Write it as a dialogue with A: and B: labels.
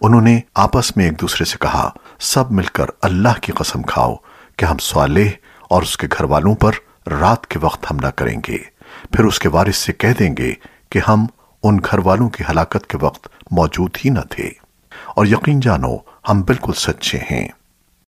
A: انہوں نے آپس میں ایک دوسرے سے کہا، سب مل کر اللہ کی قسم کھاؤ کہ ہم صالح اور اس کے گھر والوں پر رات کے وقت حملہ کریں گے۔ پھر اس کے وارث سے کہہ دیں گے کہ ہم ان گھر والوں کی ہلاکت کے وقت موجود ہی نہ تھے۔ اور یقین جانو، ہم بالکل سچے ہیں۔